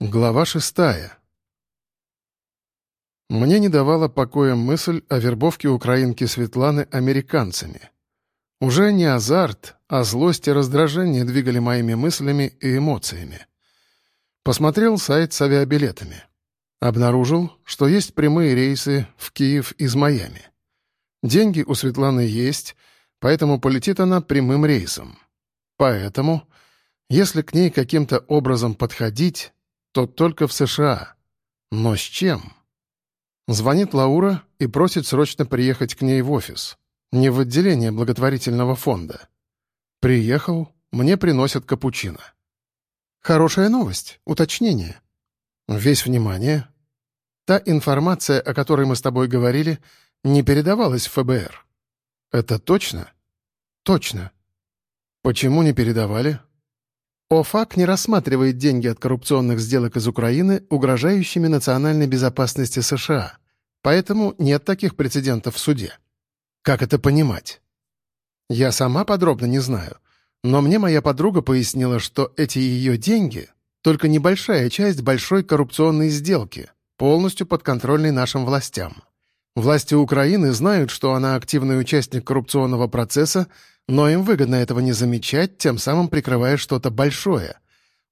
Глава шестая. Мне не давала покоя мысль о вербовке украинки Светланы американцами. Уже не азарт, а злость и раздражение двигали моими мыслями и эмоциями. Посмотрел сайт с авиабилетами. Обнаружил, что есть прямые рейсы в Киев из Майами. Деньги у Светланы есть, поэтому полетит она прямым рейсом. Поэтому, если к ней каким-то образом подходить, то только в США. Но с чем? Звонит Лаура и просит срочно приехать к ней в офис. Не в отделение благотворительного фонда. Приехал, мне приносят капучино. Хорошая новость, уточнение. Весь внимание. Та информация, о которой мы с тобой говорили, не передавалась в ФБР. Это точно? Точно. Почему не передавали? ОФАК не рассматривает деньги от коррупционных сделок из Украины угрожающими национальной безопасности США, поэтому нет таких прецедентов в суде. Как это понимать? Я сама подробно не знаю, но мне моя подруга пояснила, что эти ее деньги — только небольшая часть большой коррупционной сделки, полностью подконтрольной нашим властям. Власти Украины знают, что она активный участник коррупционного процесса, но им выгодно этого не замечать, тем самым прикрывая что-то большое.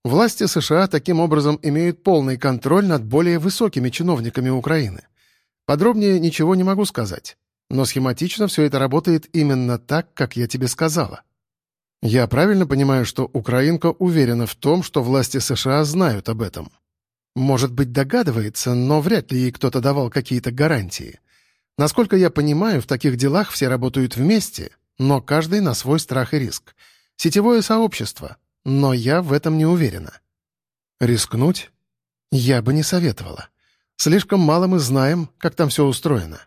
Власти США таким образом имеют полный контроль над более высокими чиновниками Украины. Подробнее ничего не могу сказать, но схематично все это работает именно так, как я тебе сказала. Я правильно понимаю, что украинка уверена в том, что власти США знают об этом? Может быть, догадывается, но вряд ли ей кто-то давал какие-то гарантии. Насколько я понимаю, в таких делах все работают вместе, но каждый на свой страх и риск. Сетевое сообщество, но я в этом не уверена. Рискнуть? Я бы не советовала. Слишком мало мы знаем, как там все устроено.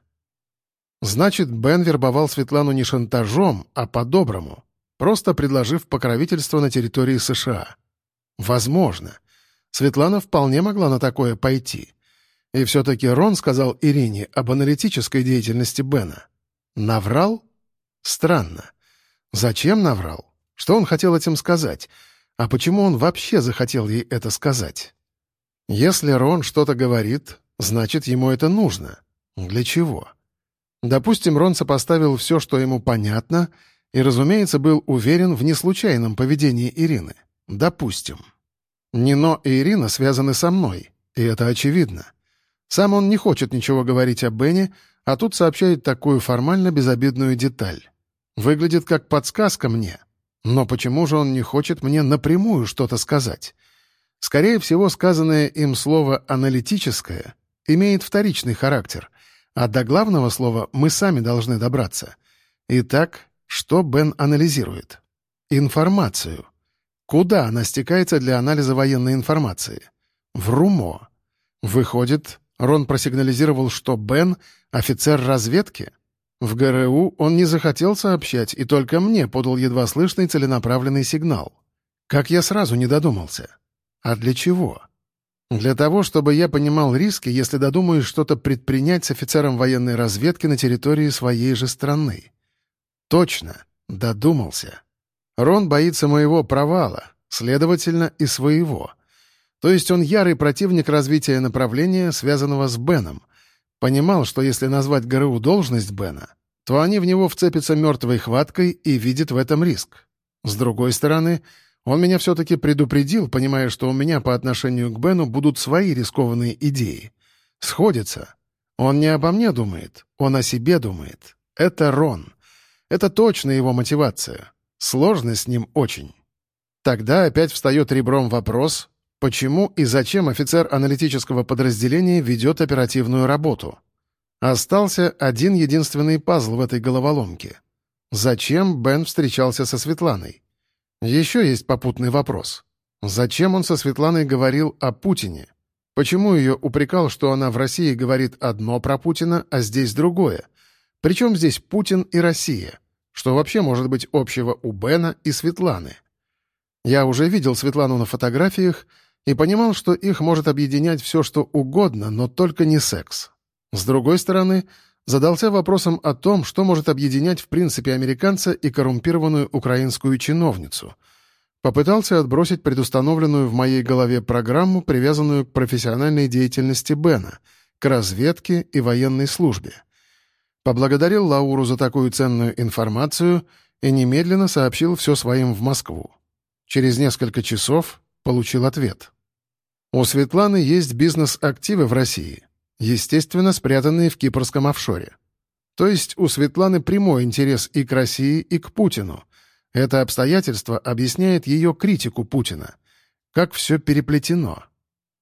Значит, Бен вербовал Светлану не шантажом, а по-доброму, просто предложив покровительство на территории США. Возможно. Светлана вполне могла на такое пойти. И все-таки Рон сказал Ирине об аналитической деятельности Бена. Наврал? Странно. Зачем наврал? Что он хотел этим сказать? А почему он вообще захотел ей это сказать? Если Рон что-то говорит, значит, ему это нужно. Для чего? Допустим, Рон сопоставил все, что ему понятно, и, разумеется, был уверен в неслучайном поведении Ирины. Допустим. Нино и Ирина связаны со мной, и это очевидно. Сам он не хочет ничего говорить о Бене, а тут сообщает такую формально безобидную деталь. Выглядит как подсказка мне. Но почему же он не хочет мне напрямую что-то сказать? Скорее всего, сказанное им слово «аналитическое» имеет вторичный характер, а до главного слова мы сами должны добраться. Итак, что Бен анализирует? Информацию. Куда она стекается для анализа военной информации? В РУМО. Выходит, Рон просигнализировал, что Бен — офицер разведки. В ГРУ он не захотел сообщать, и только мне подал едва слышный целенаправленный сигнал. Как я сразу не додумался. А для чего? Для того, чтобы я понимал риски, если додумаюсь что-то предпринять с офицером военной разведки на территории своей же страны. Точно, додумался. Рон боится моего провала, следовательно, и своего — то есть он ярый противник развития направления, связанного с Беном. Понимал, что если назвать ГРУ должность Бена, то они в него вцепятся мертвой хваткой и видят в этом риск. С другой стороны, он меня все-таки предупредил, понимая, что у меня по отношению к Бену будут свои рискованные идеи. Сходится. Он не обо мне думает, он о себе думает. Это Рон. Это точно его мотивация. Сложно с ним очень. Тогда опять встает ребром вопрос, Почему и зачем офицер аналитического подразделения ведет оперативную работу? Остался один единственный пазл в этой головоломке. Зачем Бен встречался со Светланой? Еще есть попутный вопрос. Зачем он со Светланой говорил о Путине? Почему ее упрекал, что она в России говорит одно про Путина, а здесь другое? Причем здесь Путин и Россия? Что вообще может быть общего у Бена и Светланы? Я уже видел Светлану на фотографиях, и понимал, что их может объединять все, что угодно, но только не секс. С другой стороны, задался вопросом о том, что может объединять в принципе американца и коррумпированную украинскую чиновницу. Попытался отбросить предустановленную в моей голове программу, привязанную к профессиональной деятельности Бена, к разведке и военной службе. Поблагодарил Лауру за такую ценную информацию и немедленно сообщил все своим в Москву. Через несколько часов получил ответ. У Светланы есть бизнес-активы в России, естественно, спрятанные в кипрском офшоре. То есть у Светланы прямой интерес и к России, и к Путину. Это обстоятельство объясняет ее критику Путина. Как все переплетено.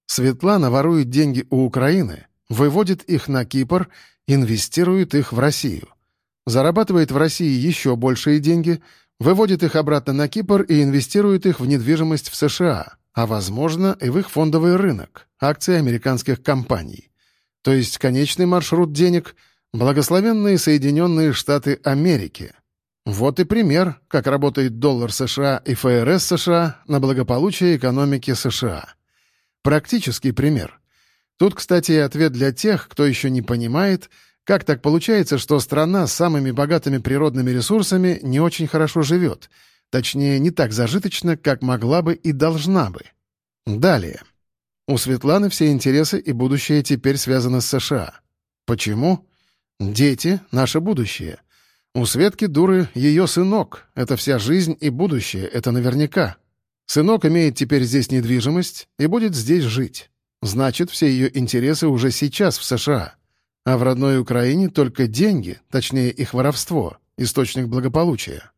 Светлана ворует деньги у Украины, выводит их на Кипр, инвестирует их в Россию. Зарабатывает в России еще большие деньги, выводит их обратно на Кипр и инвестирует их в недвижимость в США, а, возможно, и в их фондовый рынок, акции американских компаний. То есть конечный маршрут денег — Благословенные Соединенные Штаты Америки. Вот и пример, как работает доллар США и ФРС США на благополучие экономики США. Практический пример. Тут, кстати, и ответ для тех, кто еще не понимает, как так получается, что страна с самыми богатыми природными ресурсами не очень хорошо живет, точнее, не так зажиточно, как могла бы и должна бы. Далее. У Светланы все интересы и будущее теперь связаны с США. Почему? Дети — наше будущее. У Светки дуры ее сынок. Это вся жизнь и будущее, это наверняка. Сынок имеет теперь здесь недвижимость и будет здесь жить. Значит, все ее интересы уже сейчас в США. А в родной Украине только деньги, точнее их воровство, источник благополучия.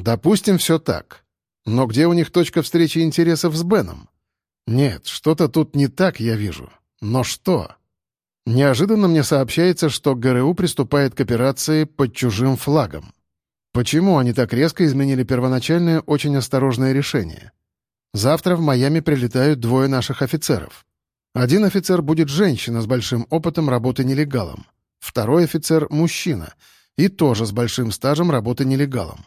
Допустим, все так. Но где у них точка встречи интересов с Беном? Нет, что-то тут не так, я вижу. Но что? Неожиданно мне сообщается, что ГРУ приступает к операции под чужим флагом. Почему они так резко изменили первоначальное очень осторожное решение? Завтра в Майами прилетают двое наших офицеров. Один офицер будет женщина с большим опытом работы нелегалом. Второй офицер — мужчина, и тоже с большим стажем работы нелегалом.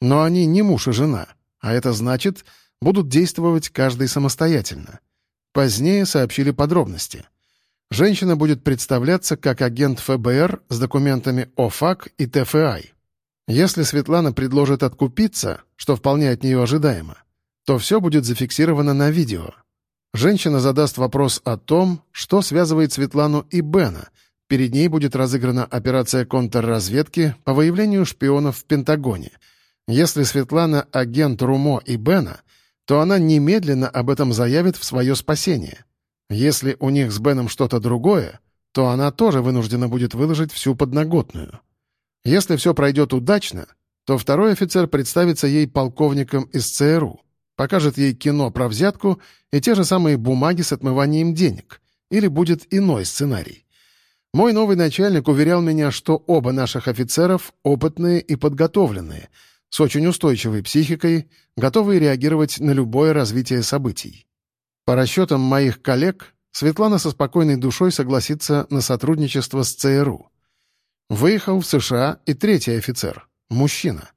Но они не муж и жена, а это значит, будут действовать каждый самостоятельно. Позднее сообщили подробности — Женщина будет представляться как агент ФБР с документами ОФАК и ТФАЙ. Если Светлана предложит откупиться, что вполне от нее ожидаемо, то все будет зафиксировано на видео. Женщина задаст вопрос о том, что связывает Светлану и Бена. Перед ней будет разыграна операция контрразведки по выявлению шпионов в Пентагоне. Если Светлана — агент Румо и Бена, то она немедленно об этом заявит в свое спасение. Если у них с Беном что-то другое, то она тоже вынуждена будет выложить всю подноготную. Если все пройдет удачно, то второй офицер представится ей полковником из ЦРУ, покажет ей кино про взятку и те же самые бумаги с отмыванием денег, или будет иной сценарий. Мой новый начальник уверял меня, что оба наших офицеров опытные и подготовленные, с очень устойчивой психикой, готовые реагировать на любое развитие событий. По расчетам моих коллег, Светлана со спокойной душой согласится на сотрудничество с ЦРУ. Выехал в США и третий офицер, мужчина.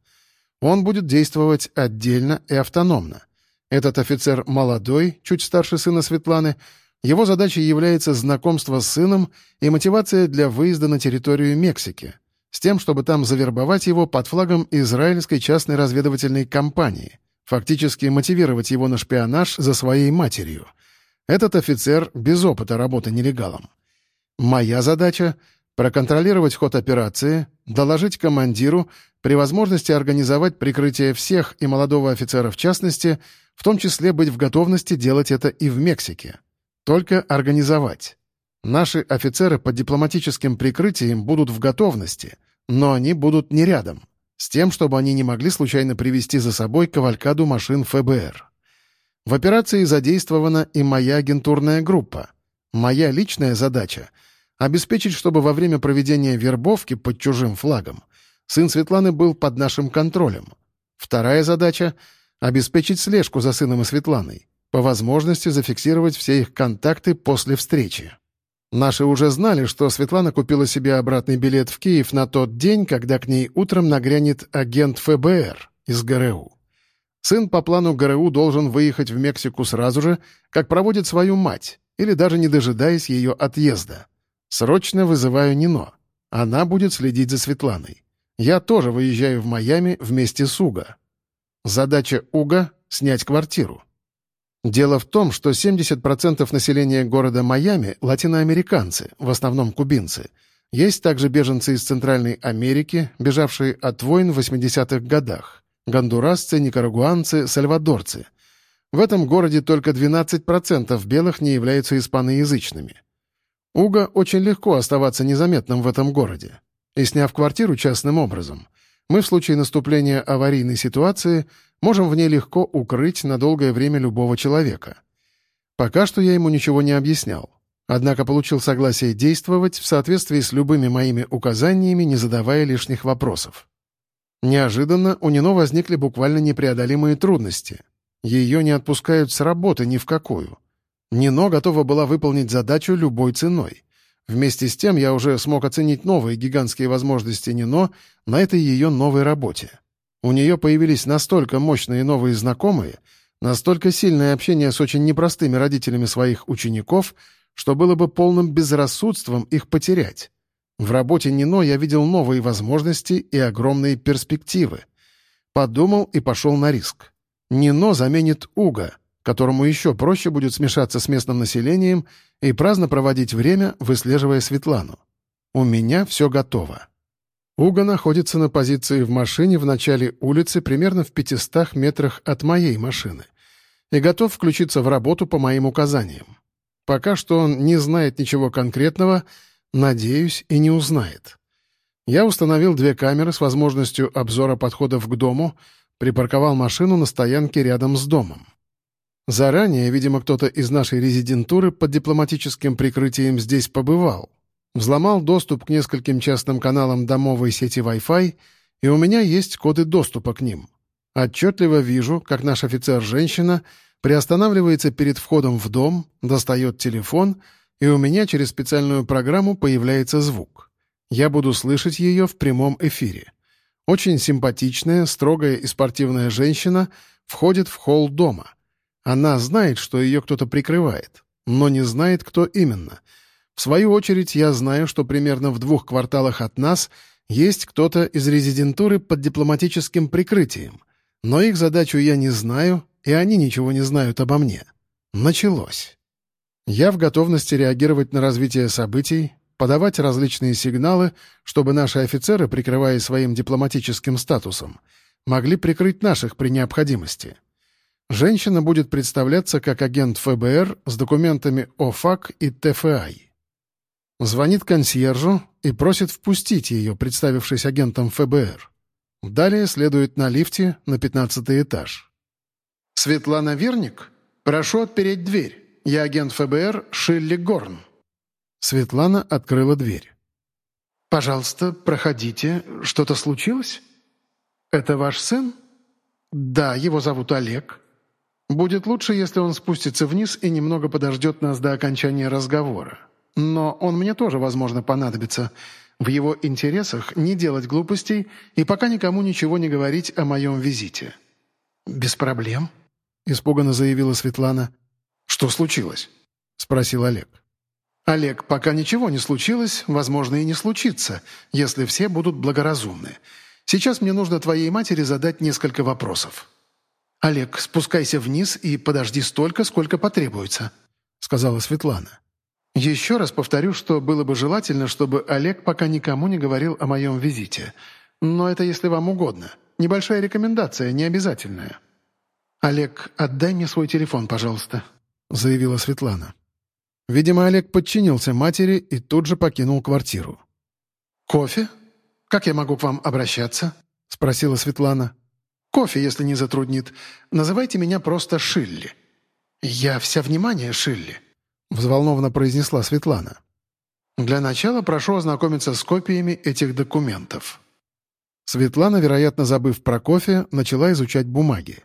Он будет действовать отдельно и автономно. Этот офицер молодой, чуть старше сына Светланы, его задачей является знакомство с сыном и мотивация для выезда на территорию Мексики, с тем, чтобы там завербовать его под флагом израильской частной разведывательной компании — фактически мотивировать его на шпионаж за своей матерью. Этот офицер без опыта работы нелегалом. Моя задача — проконтролировать ход операции, доложить командиру, при возможности организовать прикрытие всех и молодого офицера в частности, в том числе быть в готовности делать это и в Мексике. Только организовать. Наши офицеры под дипломатическим прикрытием будут в готовности, но они будут не рядом с тем, чтобы они не могли случайно привести за собой кавалькаду машин ФБР. В операции задействована и моя агентурная группа. Моя личная задача — обеспечить, чтобы во время проведения вербовки под чужим флагом сын Светланы был под нашим контролем. Вторая задача — обеспечить слежку за сыном и Светланой, по возможности зафиксировать все их контакты после встречи. Наши уже знали, что Светлана купила себе обратный билет в Киев на тот день, когда к ней утром нагрянет агент ФБР из ГРУ. Сын по плану ГРУ должен выехать в Мексику сразу же, как проводит свою мать, или даже не дожидаясь ее отъезда. Срочно вызываю Нино. Она будет следить за Светланой. Я тоже выезжаю в Майами вместе с Уга. Задача Уга — снять квартиру. Дело в том, что 70% населения города Майами — латиноамериканцы, в основном кубинцы. Есть также беженцы из Центральной Америки, бежавшие от войн в 80-х годах. Гондурасцы, никарагуанцы, сальвадорцы. В этом городе только 12% белых не являются испаноязычными. Уго очень легко оставаться незаметным в этом городе. И сняв квартиру частным образом, мы в случае наступления аварийной ситуации можем в ней легко укрыть на долгое время любого человека. Пока что я ему ничего не объяснял. Однако получил согласие действовать в соответствии с любыми моими указаниями, не задавая лишних вопросов. Неожиданно у Нино возникли буквально непреодолимые трудности. Ее не отпускают с работы ни в какую. Нино готова была выполнить задачу любой ценой. Вместе с тем я уже смог оценить новые гигантские возможности Нино на этой ее новой работе. У нее появились настолько мощные новые знакомые, настолько сильное общение с очень непростыми родителями своих учеников, что было бы полным безрассудством их потерять. В работе Нино я видел новые возможности и огромные перспективы. Подумал и пошел на риск. Нино заменит Уга, которому еще проще будет смешаться с местным населением и праздно проводить время, выслеживая Светлану. У меня все готово. Уга находится на позиции в машине в начале улицы примерно в 500 метрах от моей машины и готов включиться в работу по моим указаниям. Пока что он не знает ничего конкретного, надеюсь, и не узнает. Я установил две камеры с возможностью обзора подходов к дому, припарковал машину на стоянке рядом с домом. Заранее, видимо, кто-то из нашей резидентуры под дипломатическим прикрытием здесь побывал. Взломал доступ к нескольким частным каналам домовой сети Wi-Fi, и у меня есть коды доступа к ним. Отчетливо вижу, как наш офицер-женщина приостанавливается перед входом в дом, достает телефон, и у меня через специальную программу появляется звук. Я буду слышать ее в прямом эфире. Очень симпатичная, строгая и спортивная женщина входит в холл дома — она знает, что ее кто-то прикрывает, но не знает, кто именно. В свою очередь, я знаю, что примерно в двух кварталах от нас есть кто-то из резидентуры под дипломатическим прикрытием. Но их задачу я не знаю, и они ничего не знают обо мне. Началось. Я в готовности реагировать на развитие событий, подавать различные сигналы, чтобы наши офицеры, прикрываясь своим дипломатическим статусом, могли прикрыть наших при необходимости. Женщина будет представляться как агент ФБР с документами ОФАК и ТФАИ. Звонит консьержу и просит впустить ее, представившись агентом ФБР. Далее следует на лифте на пятнадцатый этаж. «Светлана Верник? Прошу отпереть дверь. Я агент ФБР Шилли Горн». Светлана открыла дверь. «Пожалуйста, проходите. Что-то случилось? Это ваш сын?» «Да, его зовут Олег. Будет лучше, если он спустится вниз и немного подождет нас до окончания разговора. Но он мне тоже, возможно, понадобится. В его интересах не делать глупостей и пока никому ничего не говорить о моем визите». «Без проблем», — испуганно заявила Светлана. «Что случилось?» — спросил Олег. «Олег, пока ничего не случилось, возможно, и не случится, если все будут благоразумны. Сейчас мне нужно твоей матери задать несколько вопросов». «Олег, спускайся вниз и подожди столько, сколько потребуется», — сказала Светлана. «Еще раз повторю, что было бы желательно, чтобы Олег пока никому не говорил о моем визите. Но это если вам угодно. Небольшая рекомендация, не обязательная». «Олег, отдай мне свой телефон, пожалуйста», — заявила Светлана. Видимо, Олег подчинился матери и тут же покинул квартиру. «Кофе? Как я могу к вам обращаться?» — спросила Светлана. Кофе, если не затруднит. Называйте меня просто Шилли». «Я вся внимание, Шилли», — взволнованно произнесла Светлана. «Для начала прошу ознакомиться с копиями этих документов». Светлана, вероятно, забыв про кофе, начала изучать бумаги.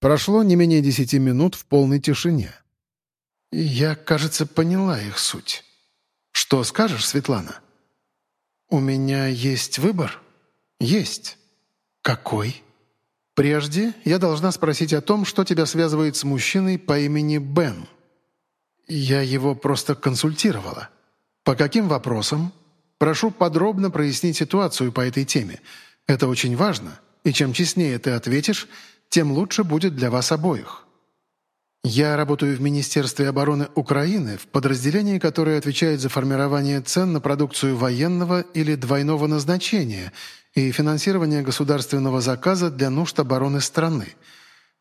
Прошло не менее десяти минут в полной тишине. «Я, кажется, поняла их суть. Что скажешь, Светлана?» «У меня есть выбор?» «Есть». «Какой?» Прежде я должна спросить о том, что тебя связывает с мужчиной по имени Бен. Я его просто консультировала. По каким вопросам? Прошу подробно прояснить ситуацию по этой теме. Это очень важно, и чем честнее ты ответишь, тем лучше будет для вас обоих. Я работаю в Министерстве обороны Украины в подразделении, которое отвечает за формирование цен на продукцию военного или двойного назначения и финансирование государственного заказа для нужд обороны страны.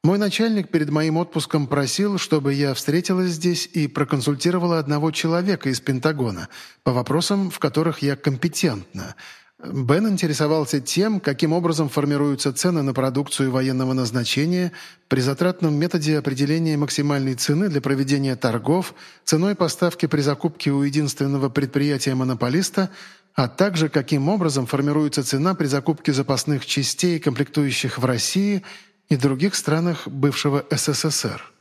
Мой начальник перед моим отпуском просил, чтобы я встретилась здесь и проконсультировала одного человека из Пентагона по вопросам, в которых я компетентна – Бен интересовался тем, каким образом формируются цены на продукцию военного назначения при затратном методе определения максимальной цены для проведения торгов, ценой поставки при закупке у единственного предприятия-монополиста, а также каким образом формируется цена при закупке запасных частей, комплектующих в России и других странах бывшего СССР.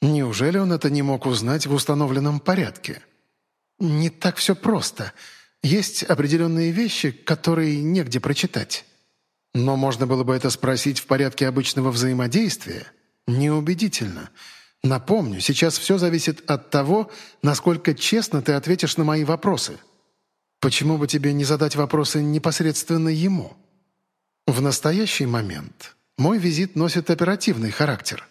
Неужели он это не мог узнать в установленном порядке? «Не так все просто», есть определенные вещи, которые негде прочитать. Но можно было бы это спросить в порядке обычного взаимодействия. Неубедительно. Напомню, сейчас все зависит от того, насколько честно ты ответишь на мои вопросы. Почему бы тебе не задать вопросы непосредственно ему? В настоящий момент мой визит носит оперативный характер.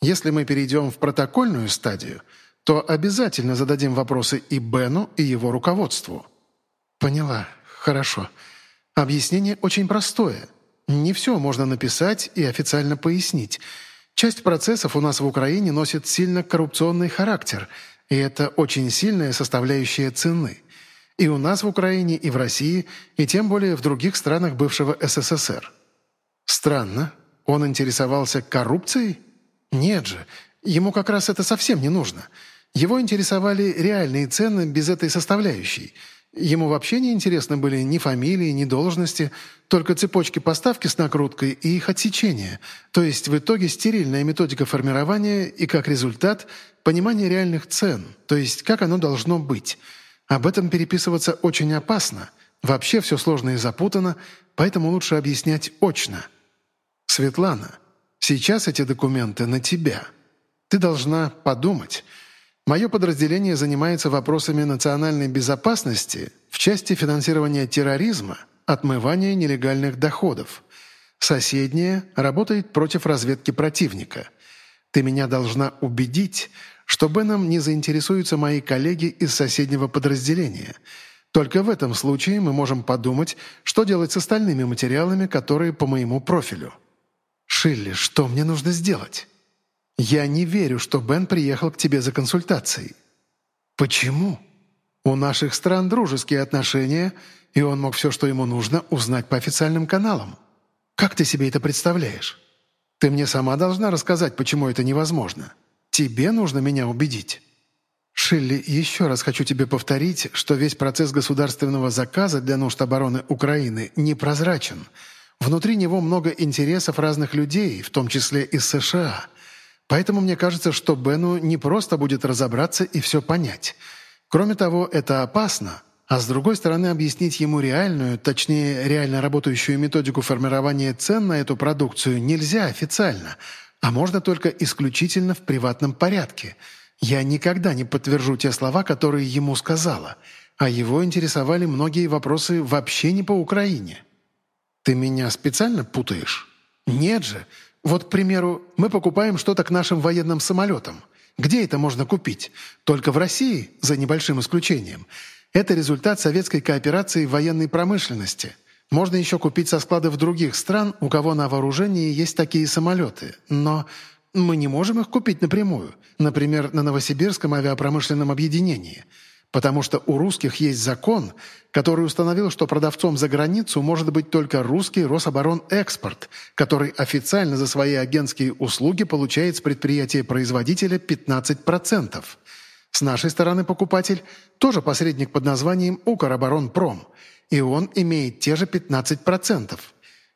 Если мы перейдем в протокольную стадию, то обязательно зададим вопросы и Бену, и его руководству. «Поняла. Хорошо. Объяснение очень простое. Не все можно написать и официально пояснить. Часть процессов у нас в Украине носит сильно коррупционный характер, и это очень сильная составляющая цены. И у нас в Украине, и в России, и тем более в других странах бывшего СССР. Странно. Он интересовался коррупцией? Нет же. Ему как раз это совсем не нужно. Его интересовали реальные цены без этой составляющей – Ему вообще не интересны были ни фамилии, ни должности, только цепочки поставки с накруткой и их отсечение, то есть в итоге стерильная методика формирования и, как результат, понимание реальных цен, то есть как оно должно быть. Об этом переписываться очень опасно. Вообще все сложно и запутано, поэтому лучше объяснять очно. Светлана, сейчас эти документы на тебя. Ты должна подумать – Мое подразделение занимается вопросами национальной безопасности в части финансирования терроризма, отмывания нелегальных доходов. Соседнее работает против разведки противника. Ты меня должна убедить, что Беном не заинтересуются мои коллеги из соседнего подразделения. Только в этом случае мы можем подумать, что делать с остальными материалами, которые по моему профилю. Шилли, что мне нужно сделать? «Я не верю, что Бен приехал к тебе за консультацией». «Почему?» «У наших стран дружеские отношения, и он мог все, что ему нужно, узнать по официальным каналам. Как ты себе это представляешь? Ты мне сама должна рассказать, почему это невозможно. Тебе нужно меня убедить». «Шилли, еще раз хочу тебе повторить, что весь процесс государственного заказа для нужд обороны Украины непрозрачен. Внутри него много интересов разных людей, в том числе из США». Поэтому мне кажется, что Бену не просто будет разобраться и все понять. Кроме того, это опасно, а с другой стороны объяснить ему реальную, точнее, реально работающую методику формирования цен на эту продукцию нельзя официально, а можно только исключительно в приватном порядке. Я никогда не подтвержу те слова, которые ему сказала, а его интересовали многие вопросы вообще не по Украине. Ты меня специально путаешь? Нет же, вот, к примеру, мы покупаем что-то к нашим военным самолетам. Где это можно купить? Только в России, за небольшим исключением. Это результат советской кооперации в военной промышленности. Можно еще купить со складов других стран, у кого на вооружении есть такие самолеты. Но мы не можем их купить напрямую. Например, на Новосибирском авиапромышленном объединении – Потому что у русских есть закон, который установил, что продавцом за границу может быть только русский Рособоронэкспорт, который официально за свои агентские услуги получает с предприятия-производителя 15%. С нашей стороны покупатель тоже посредник под названием «Укроборонпром», и он имеет те же 15%.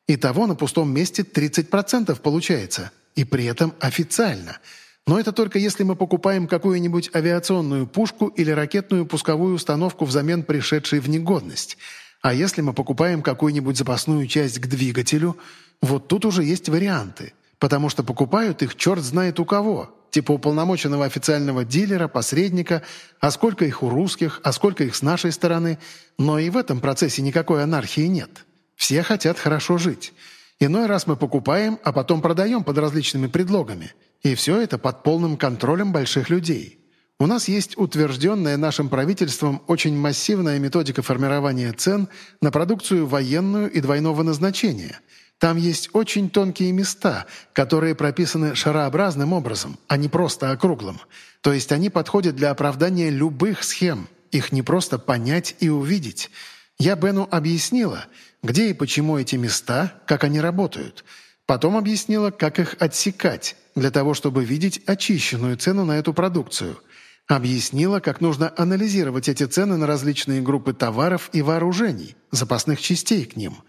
Итого на пустом месте 30% получается, и при этом официально – но это только если мы покупаем какую-нибудь авиационную пушку или ракетную пусковую установку взамен пришедшей в негодность. А если мы покупаем какую-нибудь запасную часть к двигателю, вот тут уже есть варианты, потому что покупают их черт знает у кого, типа уполномоченного официального дилера, посредника, а сколько их у русских, а сколько их с нашей стороны. Но и в этом процессе никакой анархии нет. Все хотят хорошо жить. Иной раз мы покупаем, а потом продаем под различными предлогами. И все это под полным контролем больших людей. У нас есть утвержденная нашим правительством очень массивная методика формирования цен на продукцию военную и двойного назначения. Там есть очень тонкие места, которые прописаны шарообразным образом, а не просто округлым. То есть они подходят для оправдания любых схем. Их не просто понять и увидеть. Я Бену объяснила, где и почему эти места, как они работают. Потом объяснила, как их отсекать, для того, чтобы видеть очищенную цену на эту продукцию – Объяснила, как нужно анализировать эти цены на различные группы товаров и вооружений, запасных частей к ним.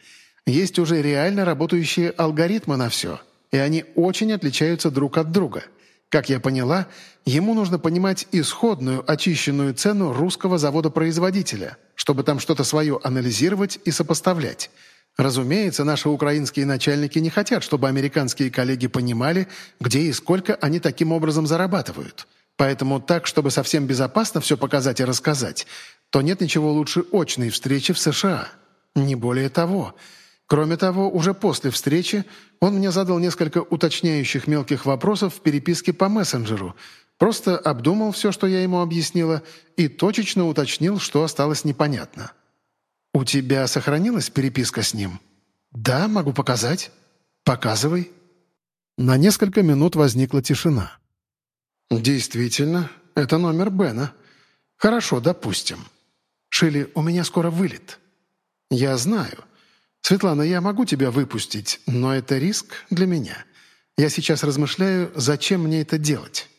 Есть уже реально работающие алгоритмы на все, и они очень отличаются друг от друга. Как я поняла, ему нужно понимать исходную очищенную цену русского завода-производителя, чтобы там что-то свое анализировать и сопоставлять. Разумеется, наши украинские начальники не хотят, чтобы американские коллеги понимали, где и сколько они таким образом зарабатывают. Поэтому так, чтобы совсем безопасно все показать и рассказать, то нет ничего лучше очной встречи в США. Не более того. Кроме того, уже после встречи он мне задал несколько уточняющих мелких вопросов в переписке по мессенджеру, просто обдумал все, что я ему объяснила, и точечно уточнил, что осталось непонятно. «У тебя сохранилась переписка с ним?» «Да, могу показать». «Показывай». На несколько минут возникла тишина. «Действительно, это номер Бена. Хорошо, допустим. Шилли, у меня скоро вылет». «Я знаю. Светлана, я могу тебя выпустить, но это риск для меня. Я сейчас размышляю, зачем мне это делать.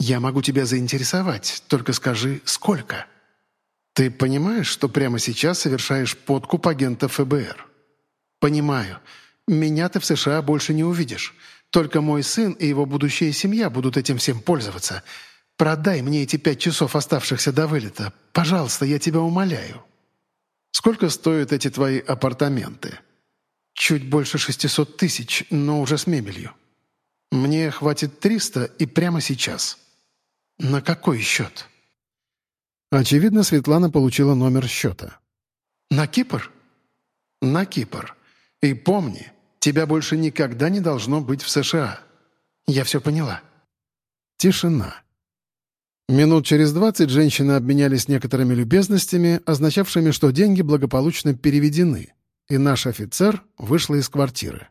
Я могу тебя заинтересовать, только скажи, сколько». «Ты понимаешь, что прямо сейчас совершаешь подкуп агента ФБР?» «Понимаю. Меня ты в США больше не увидишь. Только мой сын и его будущая семья будут этим всем пользоваться. Продай мне эти пять часов, оставшихся до вылета. Пожалуйста, я тебя умоляю». «Сколько стоят эти твои апартаменты?» «Чуть больше шестисот тысяч, но уже с мебелью. Мне хватит триста и прямо сейчас». «На какой счет?» Очевидно, Светлана получила номер счета. «На Кипр?» «На Кипр. И помни, Тебя больше никогда не должно быть в США. Я все поняла». Тишина. Минут через двадцать женщины обменялись некоторыми любезностями, означавшими, что деньги благополучно переведены, и наш офицер вышла из квартиры.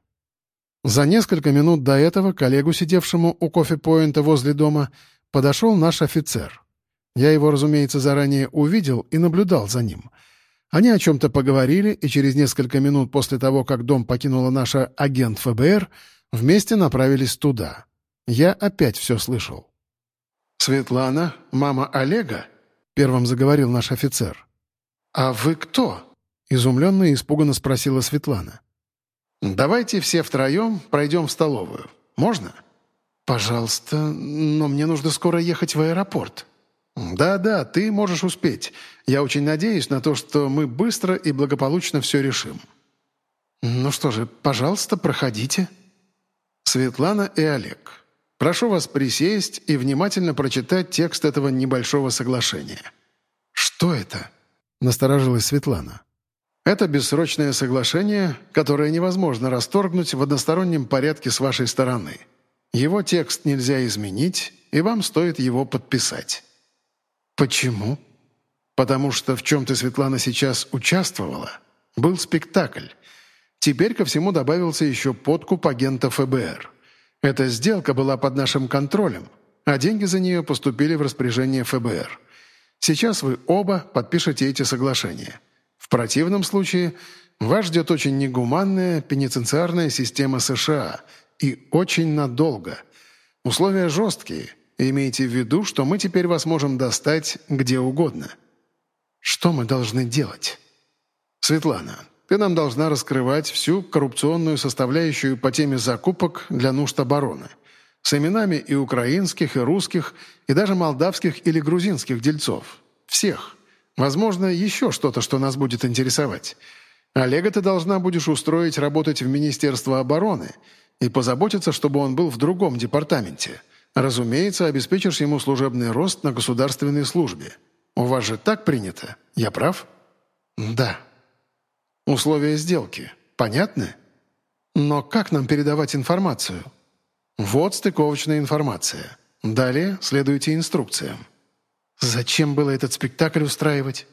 За несколько минут до этого коллегу, сидевшему у кофе-поинта возле дома, подошел наш офицер. Я его, разумеется, заранее увидел и наблюдал за ним — они о чем-то поговорили, и через несколько минут после того, как дом покинула наша агент ФБР, вместе направились туда. Я опять все слышал. «Светлана, мама Олега?» — первым заговорил наш офицер. «А вы кто?» — изумленно и испуганно спросила Светлана. «Давайте все втроем пройдем в столовую. Можно?» «Пожалуйста, но мне нужно скоро ехать в аэропорт». «Да-да, ты можешь успеть. Я очень надеюсь на то, что мы быстро и благополучно все решим». «Ну что же, пожалуйста, проходите». Светлана и Олег, прошу вас присесть и внимательно прочитать текст этого небольшого соглашения. «Что это?» — насторожилась Светлана. «Это бессрочное соглашение, которое невозможно расторгнуть в одностороннем порядке с вашей стороны. Его текст нельзя изменить, и вам стоит его подписать». «Почему?» «Потому что в чем ты, Светлана, сейчас участвовала, был спектакль. Теперь ко всему добавился еще подкуп агента ФБР. Эта сделка была под нашим контролем, а деньги за нее поступили в распоряжение ФБР. Сейчас вы оба подпишете эти соглашения. В противном случае вас ждет очень негуманная пенитенциарная система США и очень надолго. Условия жесткие – Имейте в виду, что мы теперь вас можем достать где угодно. Что мы должны делать? Светлана, ты нам должна раскрывать всю коррупционную составляющую по теме закупок для нужд обороны. С именами и украинских, и русских, и даже молдавских или грузинских дельцов. Всех. Возможно, еще что-то, что нас будет интересовать. Олега ты должна будешь устроить работать в Министерство обороны и позаботиться, чтобы он был в другом департаменте – Разумеется, обеспечишь ему служебный рост на государственной службе. У вас же так принято. Я прав? Да. Условия сделки. Понятны? Но как нам передавать информацию? Вот стыковочная информация. Далее следуйте инструкциям. Зачем было этот спектакль устраивать?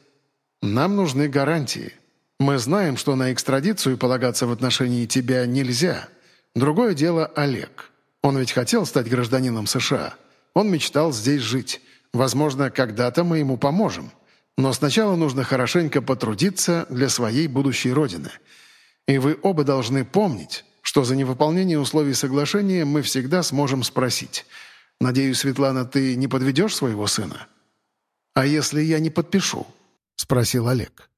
Нам нужны гарантии. Мы знаем, что на экстрадицию полагаться в отношении тебя нельзя. Другое дело Олег. Он ведь хотел стать гражданином США. Он мечтал здесь жить. Возможно, когда-то мы ему поможем. Но сначала нужно хорошенько потрудиться для своей будущей родины. И вы оба должны помнить, что за невыполнение условий соглашения мы всегда сможем спросить. «Надеюсь, Светлана, ты не подведешь своего сына?» «А если я не подпишу?» — спросил Олег.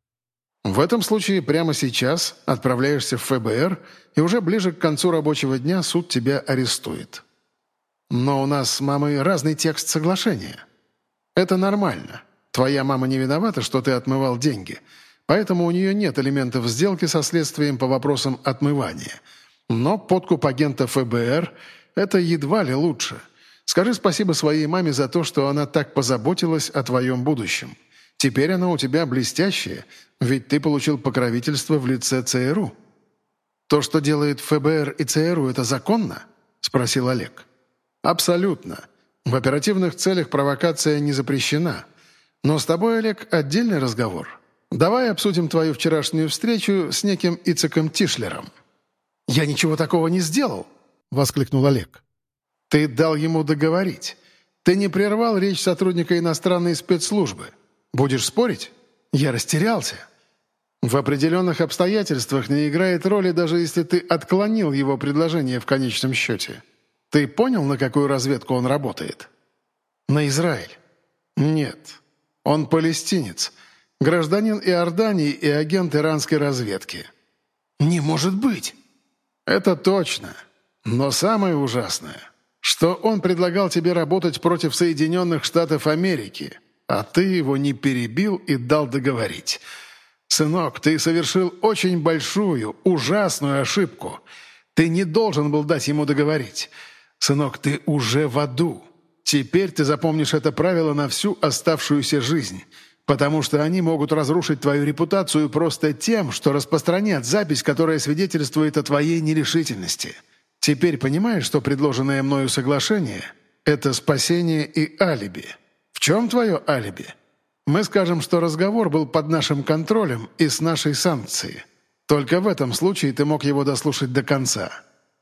В этом случае прямо сейчас отправляешься в ФБР, и уже ближе к концу рабочего дня суд тебя арестует. Но у нас с мамой разный текст соглашения. Это нормально. Твоя мама не виновата, что ты отмывал деньги, поэтому у нее нет элементов сделки со следствием по вопросам отмывания. Но подкуп агента ФБР – это едва ли лучше. Скажи спасибо своей маме за то, что она так позаботилась о твоем будущем. Теперь оно у тебя блестящее, ведь ты получил покровительство в лице ЦРУ». «То, что делает ФБР и ЦРУ, это законно?» – спросил Олег. «Абсолютно. В оперативных целях провокация не запрещена. Но с тобой, Олег, отдельный разговор. Давай обсудим твою вчерашнюю встречу с неким Ицеком Тишлером». «Я ничего такого не сделал!» – воскликнул Олег. «Ты дал ему договорить. Ты не прервал речь сотрудника иностранной спецслужбы». Будешь спорить? Я растерялся. В определенных обстоятельствах не играет роли, даже если ты отклонил его предложение в конечном счете. Ты понял, на какую разведку он работает? На Израиль? Нет. Он палестинец, гражданин Иордании и агент иранской разведки. Не может быть! Это точно. Но самое ужасное, что он предлагал тебе работать против Соединенных Штатов Америки – а ты его не перебил и дал договорить. Сынок, ты совершил очень большую, ужасную ошибку. Ты не должен был дать ему договорить. Сынок, ты уже в аду. Теперь ты запомнишь это правило на всю оставшуюся жизнь, потому что они могут разрушить твою репутацию просто тем, что распространят запись, которая свидетельствует о твоей нерешительности. Теперь понимаешь, что предложенное мною соглашение — это спасение и алиби» чем твое алиби? Мы скажем, что разговор был под нашим контролем и с нашей санкцией. Только в этом случае ты мог его дослушать до конца.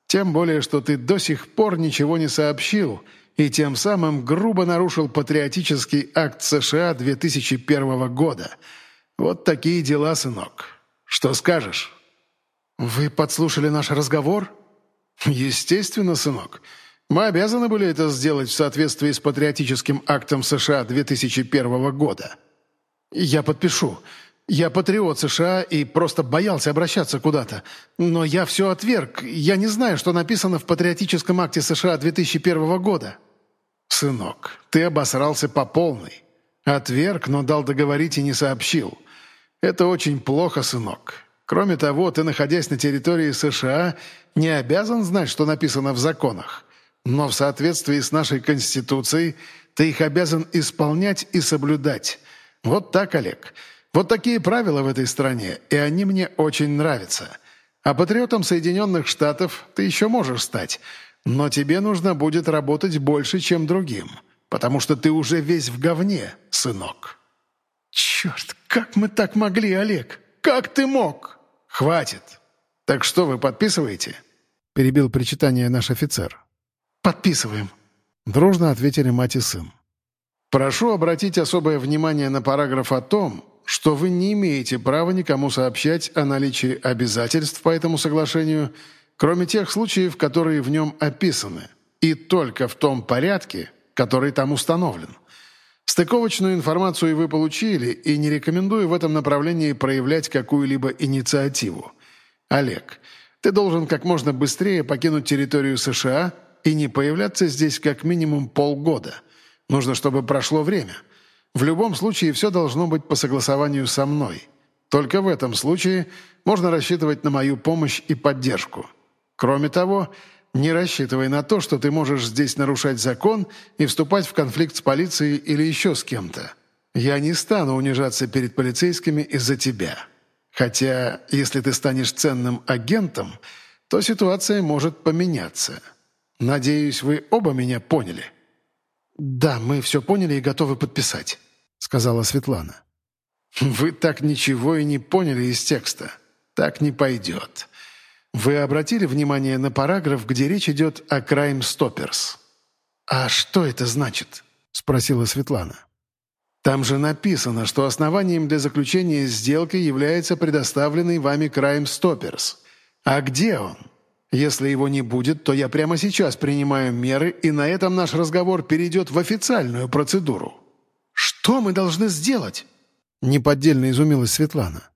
Тем более, что ты до сих пор ничего не сообщил и тем самым грубо нарушил патриотический акт США 2001 года. Вот такие дела, сынок. Что скажешь? Вы подслушали наш разговор? Естественно, сынок. Мы обязаны были это сделать в соответствии с патриотическим актом США 2001 года. Я подпишу. Я патриот США и просто боялся обращаться куда-то. Но я все отверг. Я не знаю, что написано в патриотическом акте США 2001 года. Сынок, ты обосрался по полной. Отверг, но дал договорить и не сообщил. Это очень плохо, сынок. Кроме того, ты, находясь на территории США, не обязан знать, что написано в законах. Но в соответствии с нашей Конституцией ты их обязан исполнять и соблюдать. Вот так, Олег. Вот такие правила в этой стране, и они мне очень нравятся. А патриотом Соединенных Штатов ты еще можешь стать, но тебе нужно будет работать больше, чем другим, потому что ты уже весь в говне, сынок». «Черт, как мы так могли, Олег? Как ты мог?» «Хватит. Так что, вы подписываете?» — перебил причитание наш офицер. «Подписываем», — дружно ответили мать и сын. «Прошу обратить особое внимание на параграф о том, что вы не имеете права никому сообщать о наличии обязательств по этому соглашению, кроме тех случаев, которые в нем описаны, и только в том порядке, который там установлен. Стыковочную информацию вы получили, и не рекомендую в этом направлении проявлять какую-либо инициативу. Олег, ты должен как можно быстрее покинуть территорию США – и не появляться здесь как минимум полгода. Нужно, чтобы прошло время. В любом случае, все должно быть по согласованию со мной. Только в этом случае можно рассчитывать на мою помощь и поддержку. Кроме того, не рассчитывай на то, что ты можешь здесь нарушать закон и вступать в конфликт с полицией или еще с кем-то. Я не стану унижаться перед полицейскими из-за тебя. Хотя, если ты станешь ценным агентом, то ситуация может поменяться. Надеюсь, вы оба меня поняли». «Да, мы все поняли и готовы подписать», — сказала Светлана. «Вы так ничего и не поняли из текста. Так не пойдет. Вы обратили внимание на параграф, где речь идет о Crime Stoppers?» «А что это значит?» — спросила Светлана. «Там же написано, что основанием для заключения сделки является предоставленный вами Crime Stoppers. А где он? Если его не будет, то я прямо сейчас принимаю меры, и на этом наш разговор перейдет в официальную процедуру». «Что мы должны сделать?» Неподдельно изумилась Светлана.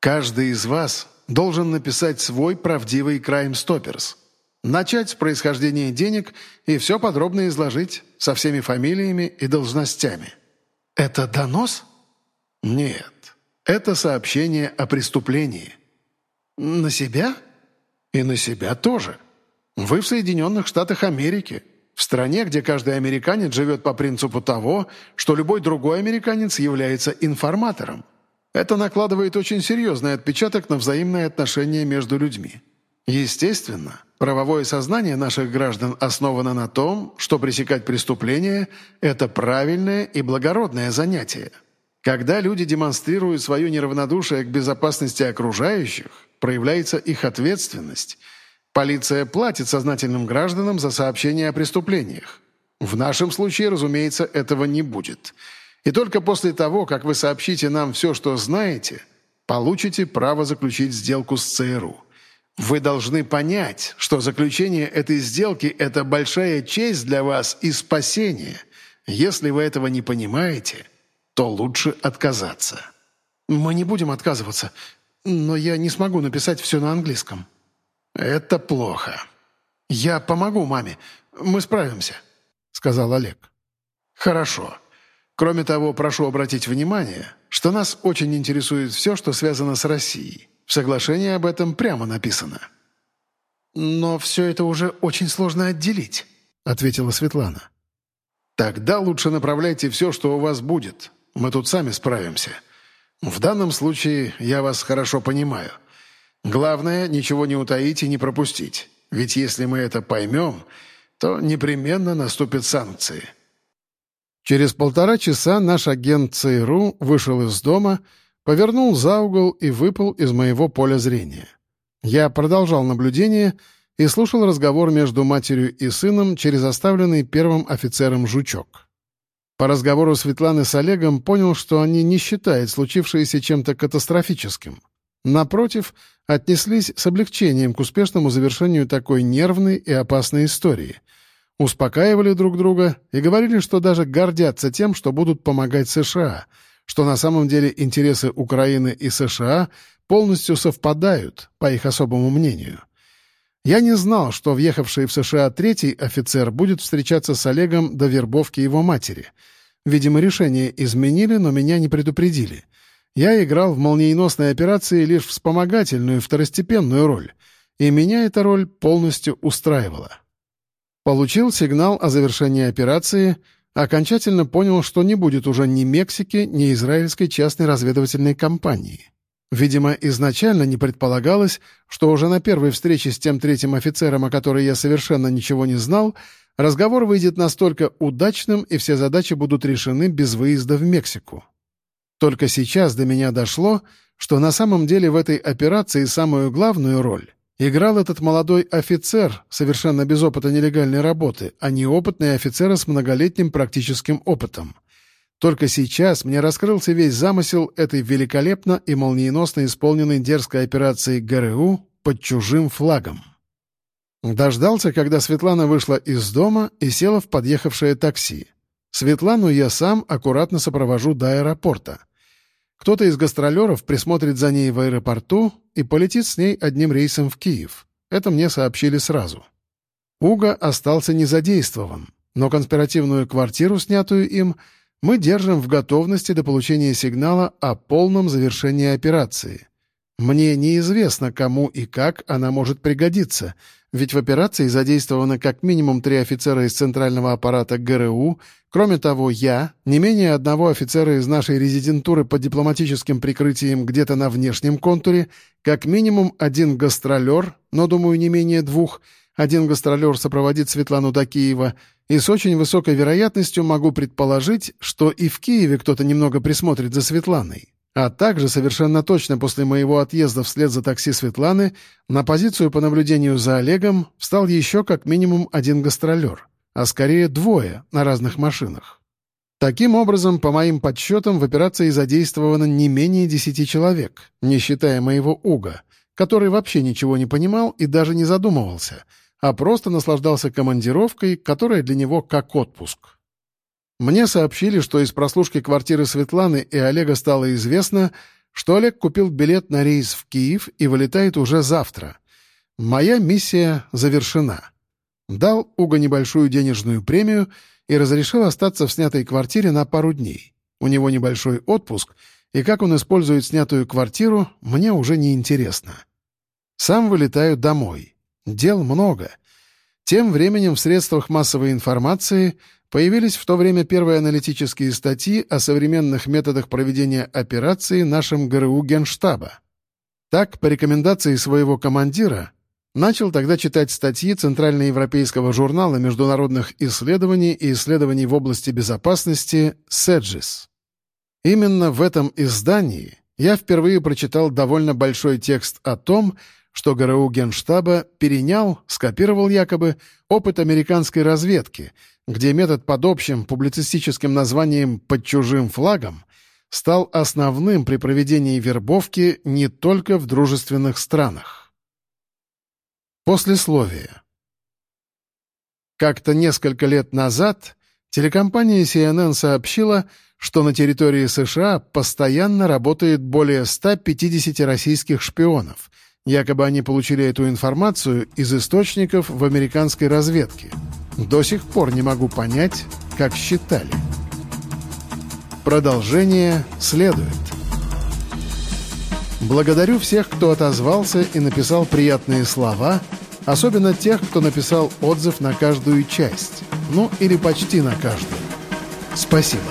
«Каждый из вас должен написать свой правдивый Crime Stoppers. Начать с происхождения денег и все подробно изложить, со всеми фамилиями и должностями». «Это донос?» «Нет, это сообщение о преступлении». «На себя?» «И на себя тоже. Вы в Соединенных Штатах Америки, в стране, где каждый американец живет по принципу того, что любой другой американец является информатором. Это накладывает очень серьезный отпечаток на взаимные отношения между людьми. Естественно, правовое сознание наших граждан основано на том, что пресекать преступления – это правильное и благородное занятие. Когда люди демонстрируют свое неравнодушие к безопасности окружающих, проявляется их ответственность – Полиция платит сознательным гражданам за сообщение о преступлениях. В нашем случае, разумеется, этого не будет. И только после того, как вы сообщите нам все, что знаете, получите право заключить сделку с ЦРУ. Вы должны понять, что заключение этой сделки – это большая честь для вас и спасение. Если вы этого не понимаете, то лучше отказаться. Мы не будем отказываться, но я не смогу написать все на английском. «Это плохо. Я помогу маме. Мы справимся», — сказал Олег. «Хорошо. Кроме того, прошу обратить внимание, что нас очень интересует все, что связано с Россией. В соглашении об этом прямо написано». «Но все это уже очень сложно отделить», — ответила Светлана. «Тогда лучше направляйте все, что у вас будет. Мы тут сами справимся. В данном случае я вас хорошо понимаю. Главное, ничего не утаить и не пропустить. Ведь если мы это поймем, то непременно наступят санкции. Через полтора часа наш агент ЦРУ вышел из дома, повернул за угол и выпал из моего поля зрения. Я продолжал наблюдение и слушал разговор между матерью и сыном через оставленный первым офицером жучок. По разговору Светланы с Олегом понял, что они не считают случившееся чем-то катастрофическим — Напротив, отнеслись с облегчением к успешному завершению такой нервной и опасной истории. Успокаивали друг друга и говорили, что даже гордятся тем, что будут помогать США, что на самом деле интересы Украины и США полностью совпадают, по их особому мнению. Я не знал, что въехавший в США третий офицер будет встречаться с Олегом до вербовки его матери. Видимо, решение изменили, но меня не предупредили — я играл в молниеносной операции лишь вспомогательную второстепенную роль, и меня эта роль полностью устраивала. Получил сигнал о завершении операции, окончательно понял, что не будет уже ни Мексики, ни израильской частной разведывательной компании. Видимо, изначально не предполагалось, что уже на первой встрече с тем третьим офицером, о которой я совершенно ничего не знал, разговор выйдет настолько удачным, и все задачи будут решены без выезда в Мексику. Только сейчас до меня дошло, что на самом деле в этой операции самую главную роль играл этот молодой офицер, совершенно без опыта нелегальной работы, а не опытный офицер с многолетним практическим опытом. Только сейчас мне раскрылся весь замысел этой великолепно и молниеносно исполненной дерзкой операции ГРУ под чужим флагом. Дождался, когда Светлана вышла из дома и села в подъехавшее такси. Светлану я сам аккуратно сопровожу до аэропорта — кто-то из гастролеров присмотрит за ней в аэропорту и полетит с ней одним рейсом в Киев. Это мне сообщили сразу. Уга остался незадействован, но конспиративную квартиру, снятую им, мы держим в готовности до получения сигнала о полном завершении операции. Мне неизвестно, кому и как она может пригодиться, ведь в операции задействованы как минимум три офицера из центрального аппарата ГРУ, кроме того, я, не менее одного офицера из нашей резидентуры под дипломатическим прикрытием где-то на внешнем контуре, как минимум один гастролер, но, думаю, не менее двух, один гастролер сопроводит Светлану до Киева, и с очень высокой вероятностью могу предположить, что и в Киеве кто-то немного присмотрит за Светланой. А также совершенно точно после моего отъезда вслед за такси Светланы на позицию по наблюдению за Олегом встал еще как минимум один гастролер, а скорее двое на разных машинах. Таким образом, по моим подсчетам, в операции задействовано не менее десяти человек, не считая моего Уга, который вообще ничего не понимал и даже не задумывался, а просто наслаждался командировкой, которая для него как отпуск. Мне сообщили, что из прослушки квартиры Светланы и Олега стало известно, что Олег купил билет на рейс в Киев и вылетает уже завтра. Моя миссия завершена. Дал Уго небольшую денежную премию и разрешил остаться в снятой квартире на пару дней. У него небольшой отпуск, и как он использует снятую квартиру, мне уже не интересно. Сам вылетаю домой. Дел много. Тем временем в средствах массовой информации Появились в то время первые аналитические статьи о современных методах проведения операции нашим ГРУ Генштаба. Так, по рекомендации своего командира, начал тогда читать статьи Центральноевропейского журнала международных исследований и исследований в области безопасности «Седжис». Именно в этом издании я впервые прочитал довольно большой текст о том, что ГРУ Генштаба перенял, скопировал якобы, опыт американской разведки — где метод под общим публицистическим названием «под чужим флагом» стал основным при проведении вербовки не только в дружественных странах. Послесловие. Как-то несколько лет назад телекомпания CNN сообщила, что на территории США постоянно работает более 150 российских шпионов. Якобы они получили эту информацию из источников в американской разведке. До сих пор не могу понять, как считали. Продолжение следует. Благодарю всех, кто отозвался и написал приятные слова, особенно тех, кто написал отзыв на каждую часть, ну или почти на каждую. Спасибо.